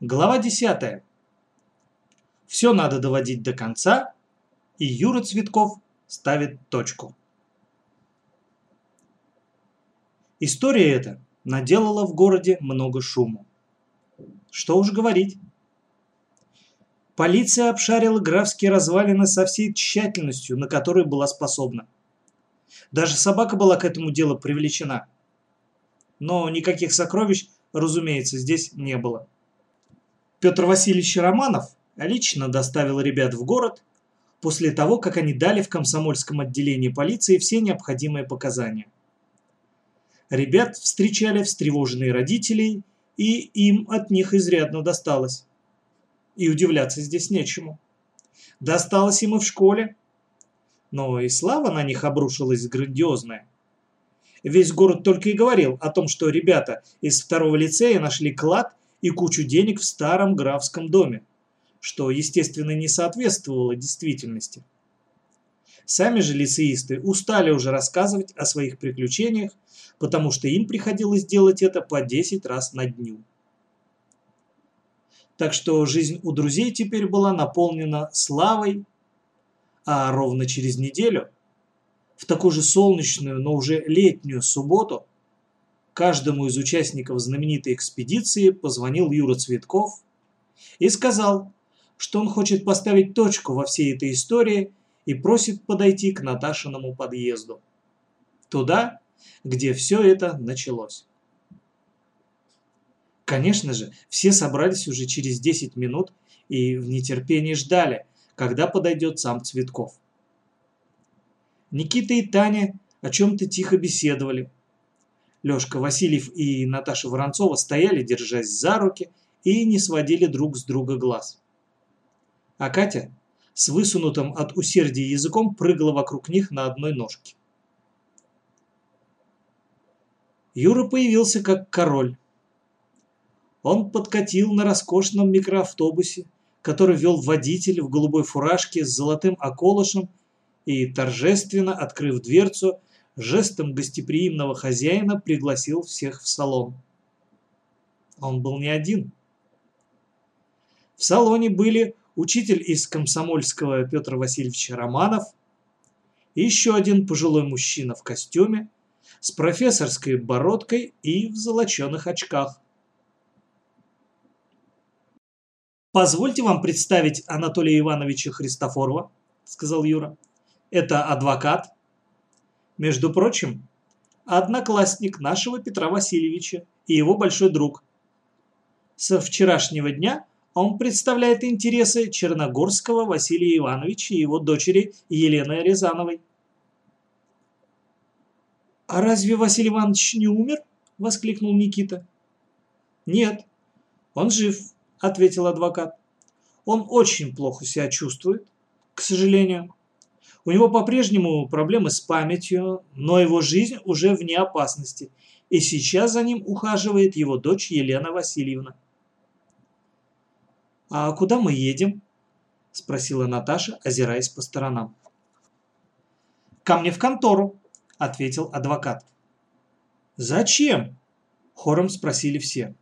Глава 10. Все надо доводить до конца, и Юра Цветков ставит точку. История эта наделала в городе много шуму. Что уж говорить. Полиция обшарила графские развалины со всей тщательностью, на которую была способна. Даже собака была к этому делу привлечена. Но никаких сокровищ, разумеется, здесь не было. Петр Васильевич Романов лично доставил ребят в город после того, как они дали в комсомольском отделении полиции все необходимые показания. Ребят встречали встревоженные родители, и им от них изрядно досталось. И удивляться здесь нечему. Досталось им и в школе. Но и слава на них обрушилась грандиозная. Весь город только и говорил о том, что ребята из второго лицея нашли клад и кучу денег в старом графском доме, что, естественно, не соответствовало действительности. Сами же лицеисты устали уже рассказывать о своих приключениях, потому что им приходилось делать это по 10 раз на дню. Так что жизнь у друзей теперь была наполнена славой, а ровно через неделю, в такую же солнечную, но уже летнюю субботу, каждому из участников знаменитой экспедиции позвонил Юра Цветков и сказал, что он хочет поставить точку во всей этой истории и просит подойти к Наташиному подъезду. Туда, где все это началось. Конечно же, все собрались уже через 10 минут и в нетерпении ждали, когда подойдет сам Цветков. Никита и Таня о чем-то тихо беседовали, Лёшка Васильев и Наташа Воронцова стояли, держась за руки, и не сводили друг с друга глаз. А Катя с высунутым от усердия языком прыгала вокруг них на одной ножке. Юра появился как король. Он подкатил на роскошном микроавтобусе, который вел водитель в голубой фуражке с золотым околышем и, торжественно открыв дверцу, жестом гостеприимного хозяина пригласил всех в салон. Он был не один. В салоне были учитель из комсомольского Петр Васильевич Романов и еще один пожилой мужчина в костюме с профессорской бородкой и в золоченых очках. «Позвольте вам представить Анатолия Ивановича Христофорова», — сказал Юра. «Это адвокат, между прочим, одноклассник нашего Петра Васильевича и его большой друг. Со вчерашнего дня он представляет интересы Черногорского Василия Ивановича и его дочери Елены Рязановой. «А разве Василий Иванович не умер?» – воскликнул Никита. «Нет, он жив», – ответил адвокат. «Он очень плохо себя чувствует, к сожалению. У него по-прежнему проблемы с памятью, но его жизнь уже вне опасности, и сейчас за ним ухаживает его дочь Елена Васильевна. «А куда мы едем?» – спросила Наташа, озираясь по сторонам. «Ко мне в контору», – ответил адвокат. «Зачем?» – хором спросили все.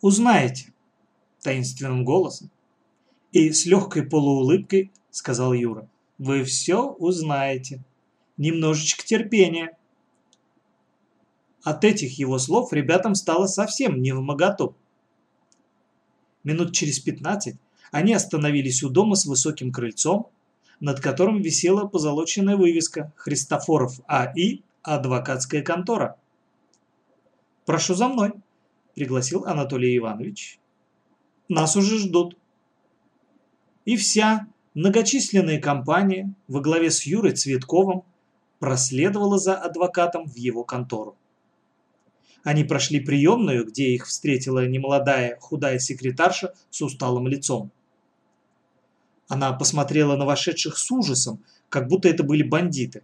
«Узнаете», – таинственным голосом и с легкой полуулыбкой – сказал Юра. «Вы все узнаете. Немножечко терпения». От этих его слов ребятам стало совсем не в моготу. Минут через пятнадцать они остановились у дома с высоким крыльцом, над которым висела позолоченная вывеска «Христофоров А.И. Адвокатская контора». «Прошу за мной», – пригласил Анатолий Иванович. «Нас уже ждут». И вся Многочисленная компания во главе с Юрой Цветковым проследовала за адвокатом в его контору. Они прошли приемную, где их встретила немолодая худая секретарша с усталым лицом. Она посмотрела на вошедших с ужасом, как будто это были бандиты.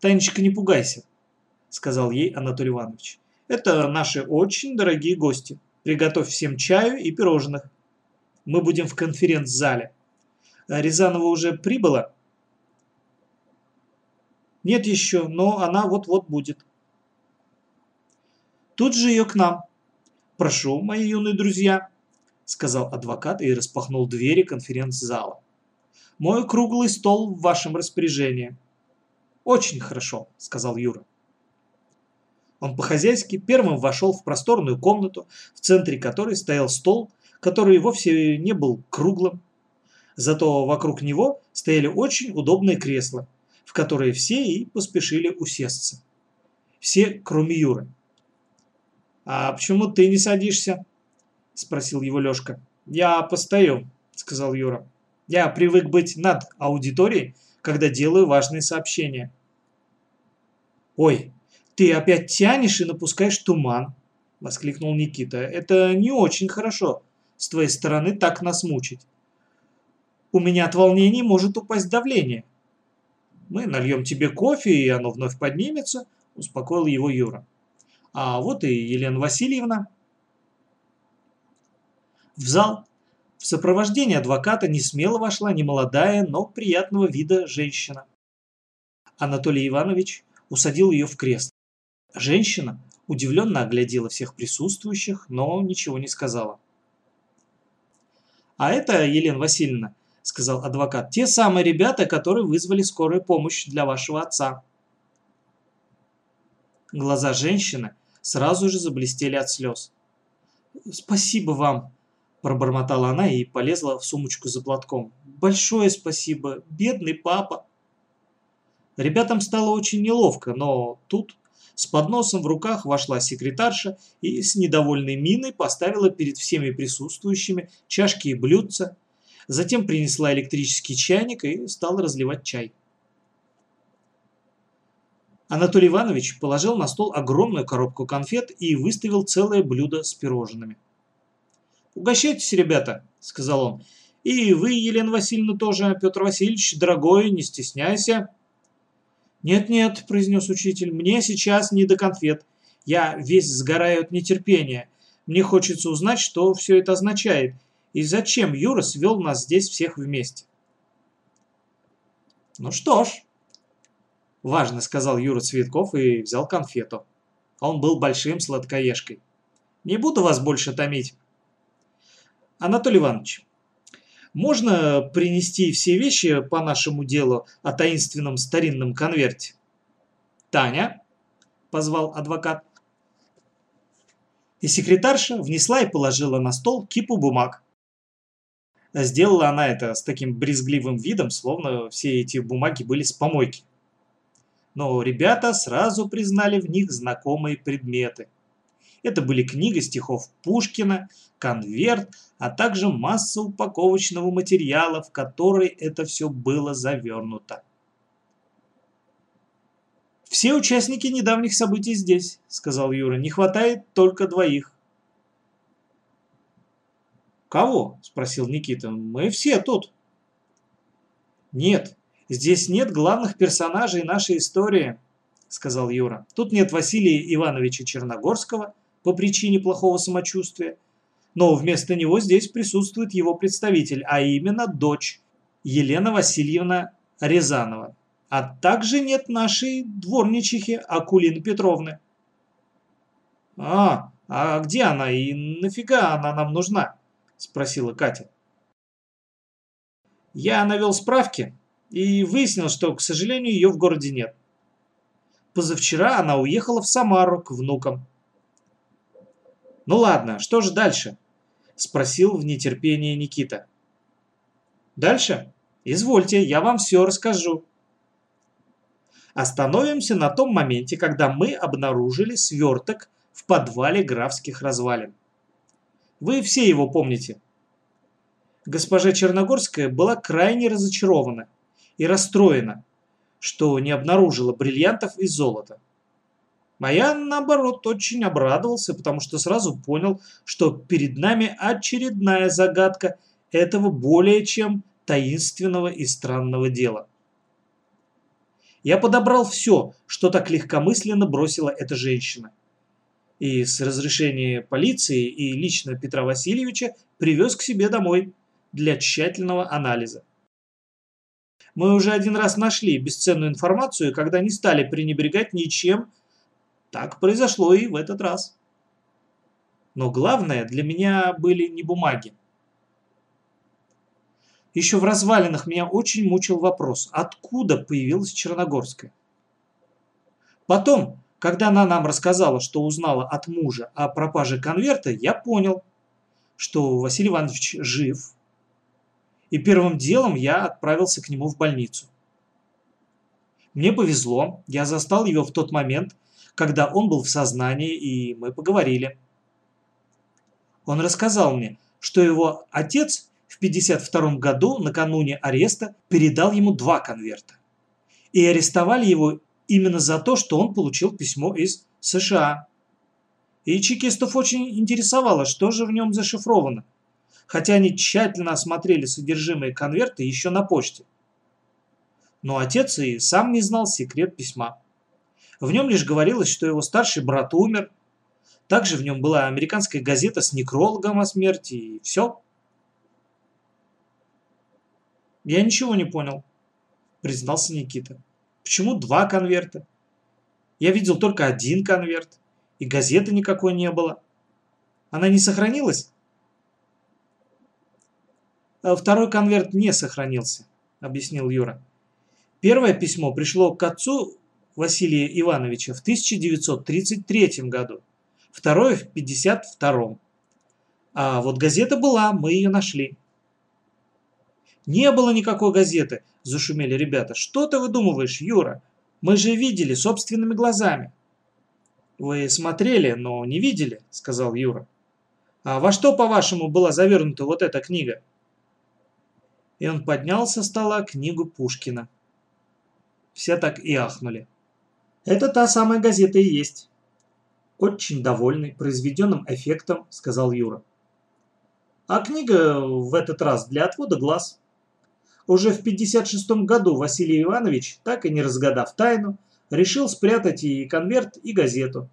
«Танечка, не пугайся», — сказал ей Анатолий Иванович. «Это наши очень дорогие гости. Приготовь всем чаю и пирожных. Мы будем в конференц-зале». А Рязанова уже прибыла? Нет еще, но она вот-вот будет. Тут же ее к нам. Прошу, мои юные друзья, сказал адвокат и распахнул двери конференц-зала. Мой круглый стол в вашем распоряжении. Очень хорошо, сказал Юра. Он по-хозяйски первым вошел в просторную комнату, в центре которой стоял стол, который вовсе не был круглым. Зато вокруг него стояли очень удобные кресла, в которые все и поспешили усесться. Все, кроме Юры. «А почему ты не садишься?» – спросил его Лёшка. «Я постою», – сказал Юра. «Я привык быть над аудиторией, когда делаю важные сообщения». «Ой, ты опять тянешь и напускаешь туман», – воскликнул Никита. «Это не очень хорошо с твоей стороны так нас мучить. У меня от волнений может упасть давление». «Мы нальем тебе кофе, и оно вновь поднимется», – успокоил его Юра. «А вот и Елена Васильевна». В зал в сопровождении адвоката не смело вошла немолодая, но приятного вида женщина. Анатолий Иванович усадил ее в кресло. Женщина удивленно оглядела всех присутствующих, но ничего не сказала. «А это, Елена Васильевна, — сказал адвокат, — те самые ребята, которые вызвали скорую помощь для вашего отца». Глаза женщины сразу же заблестели от слез. «Спасибо вам!» – пробормотала она и полезла в сумочку за платком. «Большое спасибо! Бедный папа!» Ребятам стало очень неловко, но тут с подносом в руках вошла секретарша и с недовольной миной поставила перед всеми присутствующими чашки и блюдца, затем принесла электрический чайник и стала разливать чай. Анатолий Иванович положил на стол огромную коробку конфет и выставил целое блюдо с пирожными. «Угощайтесь, ребята», — сказал он. «И вы, Елена Васильевна, тоже, Петр Васильевич, дорогой, не стесняйся». «Нет-нет», – произнес учитель, – «мне сейчас не до конфет. Я весь сгораю от нетерпения. Мне хочется узнать, что все это означает, и зачем Юра свел нас здесь всех вместе». «Ну что ж», – важно сказал Юра Цветков и взял конфету. Он был большим сладкоежкой. «Не буду вас больше томить». «Анатолий Иванович, можно принести все вещи по нашему делу о таинственном старинном конверте? Таня, позвал адвокат. И секретарша внесла и положила на стол кипу бумаг. Сделала она это с таким брезгливым видом, словно все эти бумаги были с помойки. Но ребята сразу признали в них знакомые предметы. Это были книга стихов Пушкина, конверт, а также масса упаковочного материала, в который это все было завернуто. «Все участники недавних событий здесь», — сказал Юра. «Не хватает только двоих». «Кого?» – спросил Никита. «Мы все тут». «Нет, здесь нет главных персонажей нашей истории», – сказал Юра. «Тут нет Василия Ивановича Черногорского, по причине плохого самочувствия, но вместо него здесь присутствует его представитель, а именно дочь Елена Васильевна Рязанова. А также нет нашей дворничихи Акулины Петровны. «А, а где она и нафига она нам нужна?» – спросила Катя. Я навел справки и выяснил, что, к сожалению, ее в городе нет. Позавчера она уехала в Самару к внукам. «Ну ладно, что же дальше?» – спросил в нетерпении Никита. «Дальше? Извольте, я вам все расскажу». Остановимся на том моменте, когда мы обнаружили сверток в подвале графских развалин. Вы все его помните. Госпожа Черногорская была крайне разочарована и расстроена, что не обнаружила бриллиантов и золота. А я, наоборот, очень обрадовался, потому что сразу понял, что перед нами очередная загадка этого более чем таинственного и странного дела. Я подобрал все, что так легкомысленно бросила эта женщина. И с разрешения полиции и лично Петра Васильевича привез к себе домой для тщательного анализа. Мы уже один раз нашли бесценную информацию, когда не стали пренебрегать ничем, так произошло и в этот раз. Но главное для меня были не бумаги. Еще в развалинах меня очень мучил вопрос, откуда появилась Черногорская. Потом, когда она нам рассказала, что узнала от мужа о пропаже конверта, я понял, что Василий Иванович жив, и первым делом я отправился к нему в больницу. Мне повезло, я застал его в тот момент, когда он был в сознании, и мы поговорили. Он рассказал мне, что его отец в 1952 году, накануне ареста, передал ему два конверта. И арестовали его именно за то, что он получил письмо из США. И чекистов очень интересовало, что же в нем зашифровано, хотя они тщательно осмотрели содержимое конверта еще на почте. Но отец и сам не знал секрет письма. В нем лишь говорилось, что его старший брат умер, также в нем была американская газета с некрологом о смерти, и все. «Я ничего не понял», — признался Никита. «Почему два конверта? Я видел только один конверт, и газеты никакой не было. Она не сохранилась?» «А «Второй конверт не сохранился», — объяснил Юра. «Первое письмо пришло к отцу Василия Ивановича в 1933 году, второе в 1952. А вот газета была, мы ее нашли. «Не было никакой газеты!» – зашумели ребята. «Что ты выдумываешь, Юра? Мы же видели собственными глазами!» «Вы смотрели, но не видели», – сказал Юра. «А во что, по-вашему, была завернута вот эта книга?» И он поднял со стола книгу Пушкина. Все так и ахнули. «Это та самая газета и есть». «Очень довольный произведенным эффектом», – сказал Юра. «А книга в этот раз для отвода глаз». Уже в 56 году Василий Иванович, так и не разгадав тайну, решил спрятать и конверт, и газету.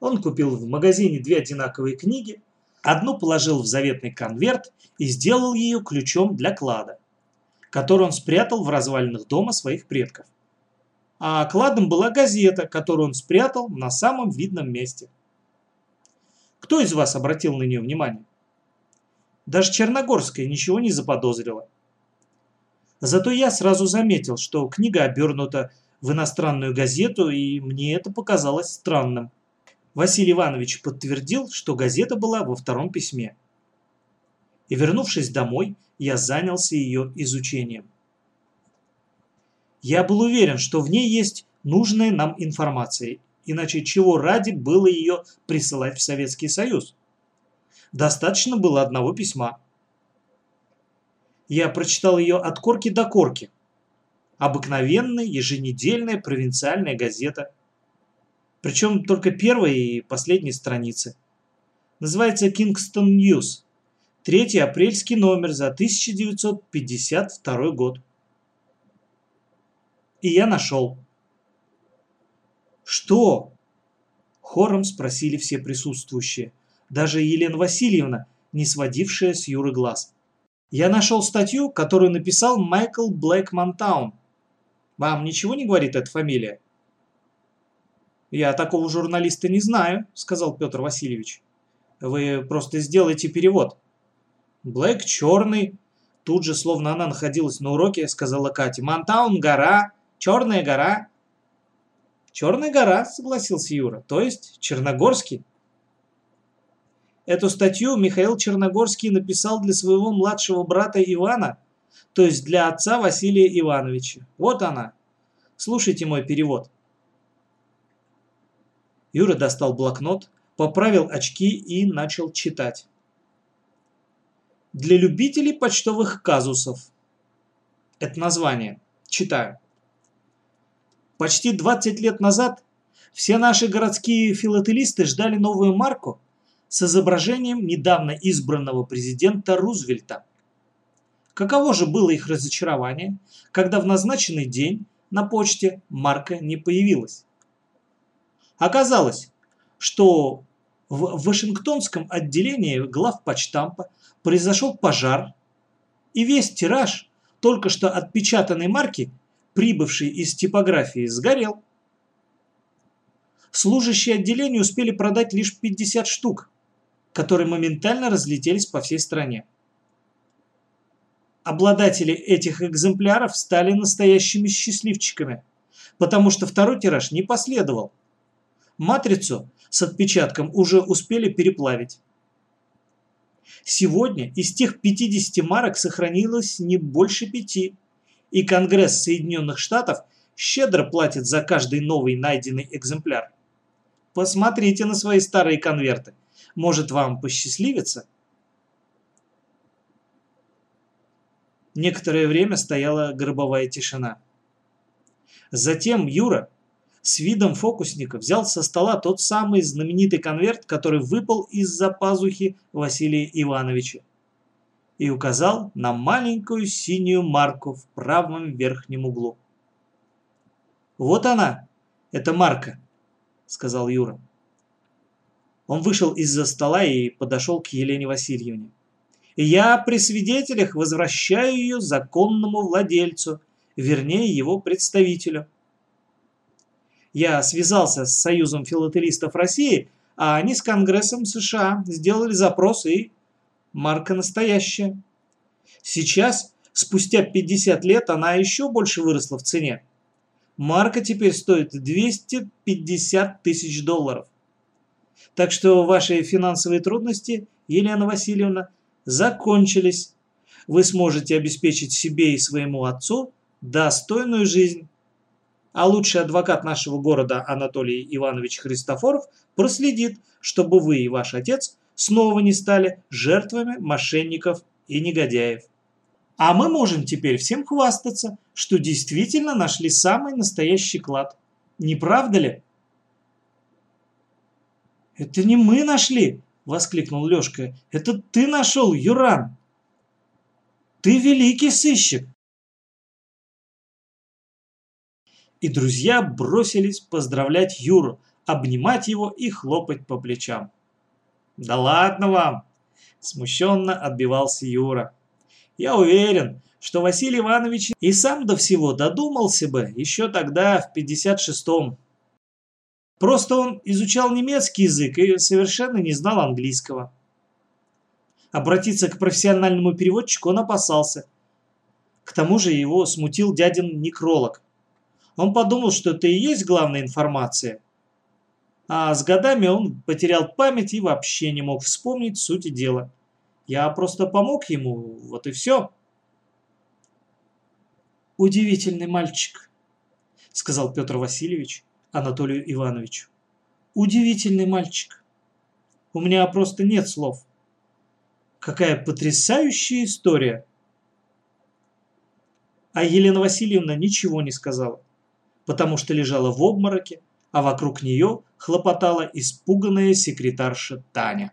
Он купил в магазине две одинаковые книги, одну положил в заветный конверт и сделал ее ключом для клада, который он спрятал в развалинах дома своих предков. А кладом была газета, которую он спрятал на самом видном месте. Кто из вас обратил на нее внимание? Даже Черногорская ничего не заподозрила. Зато я сразу заметил, что книга обернута в иностранную газету, и мне это показалось странным. Василий Иванович подтвердил, что газета была во втором письме. И вернувшись домой, я занялся ее изучением. Я был уверен, что в ней есть нужная нам информация, иначе чего ради было ее присылать в Советский Союз? Достаточно было одного письма. Я прочитал ее от корки до корки. Обыкновенная еженедельная провинциальная газета. Причем только первая и последняя страницы. Называется Kingston News. Третий апрельский номер за 1952 год. И я нашел. «Что?» Хором спросили все присутствующие. Даже Елена Васильевна, не сводившая с Юры глаз. Я нашел статью, которую написал Майкл Блэк Монтаун. Вам ничего не говорит эта фамилия? Я такого журналиста не знаю, сказал Петр Васильевич. Вы просто сделайте перевод. Блэк черный. Тут же, словно она находилась на уроке, сказала Катя. Монтаун гора, черная гора. Черная гора, согласился Юра. То есть Черногорский. Эту статью Михаил Черногорский написал для своего младшего брата Ивана, то есть для отца Василия Ивановича. Вот она. Слушайте мой перевод. Юра достал блокнот, поправил очки и начал читать. Для любителей почтовых казусов. Это название. Читаю. Почти 20 лет назад все наши городские филателисты ждали новую марку, с изображением недавно избранного президента Рузвельта. Каково же было их разочарование, когда в назначенный день на почте марка не появилась. Оказалось, что в Вашингтонском отделении главпочтампа произошел пожар, и весь тираж только что отпечатанной марки, прибывшей из типографии, сгорел. Служащие отделения успели продать лишь 50 штук, которые моментально разлетелись по всей стране. Обладатели этих экземпляров стали настоящими счастливчиками, потому что второй тираж не последовал. Матрицу с отпечатком уже успели переплавить. Сегодня из тех 50 марок сохранилось не больше пяти, и Конгресс Соединенных Штатов щедро платит за каждый новый найденный экземпляр. Посмотрите на свои старые конверты. Может, вам посчастливится? Некоторое время стояла гробовая тишина. Затем Юра с видом фокусника взял со стола тот самый знаменитый конверт, который выпал из-за пазухи Василия Ивановича и указал на маленькую синюю марку в правом верхнем углу. «Вот она, эта марка», — сказал Юра. Он вышел из-за стола и подошел к Елене Васильевне. «Я при свидетелях возвращаю ее законному владельцу, вернее его представителю». Я связался с Союзом филателистов России, а они с Конгрессом США сделали запрос и марка настоящая. Сейчас, спустя 50 лет, она еще больше выросла в цене. Марка теперь стоит 250 тысяч долларов. Так что ваши финансовые трудности, Елена Васильевна, закончились. Вы сможете обеспечить себе и своему отцу достойную жизнь. А лучший адвокат нашего города Анатолий Иванович Христофоров проследит, чтобы вы и ваш отец снова не стали жертвами мошенников и негодяев. А мы можем теперь всем хвастаться, что действительно нашли самый настоящий клад. Не правда ли? «Это не мы нашли!» – воскликнул Лёшка. «Это ты нашел, Юран! Ты великий сыщик!» И друзья бросились поздравлять Юру, обнимать его и хлопать по плечам. «Да ладно вам!» – смущенно отбивался Юра. «Я уверен, что Василий Иванович и сам до всего додумался бы еще тогда, в 56-м. Просто он изучал немецкий язык и совершенно не знал английского. Обратиться к профессиональному переводчику он опасался. К тому же его смутил дядин некролог. Он подумал, что это и есть главная информация – а с годами он потерял память и вообще не мог вспомнить суть дела. Я просто помог ему, вот и все. «Удивительный мальчик», — сказал Петр Васильевич Анатолию Ивановичу. «Удивительный мальчик. У меня просто нет слов. Какая потрясающая история!» А Елена Васильевна ничего не сказала, потому что лежала в обмороке, а вокруг нее хлопотала испуганная секретарша Таня.